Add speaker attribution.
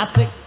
Speaker 1: I said,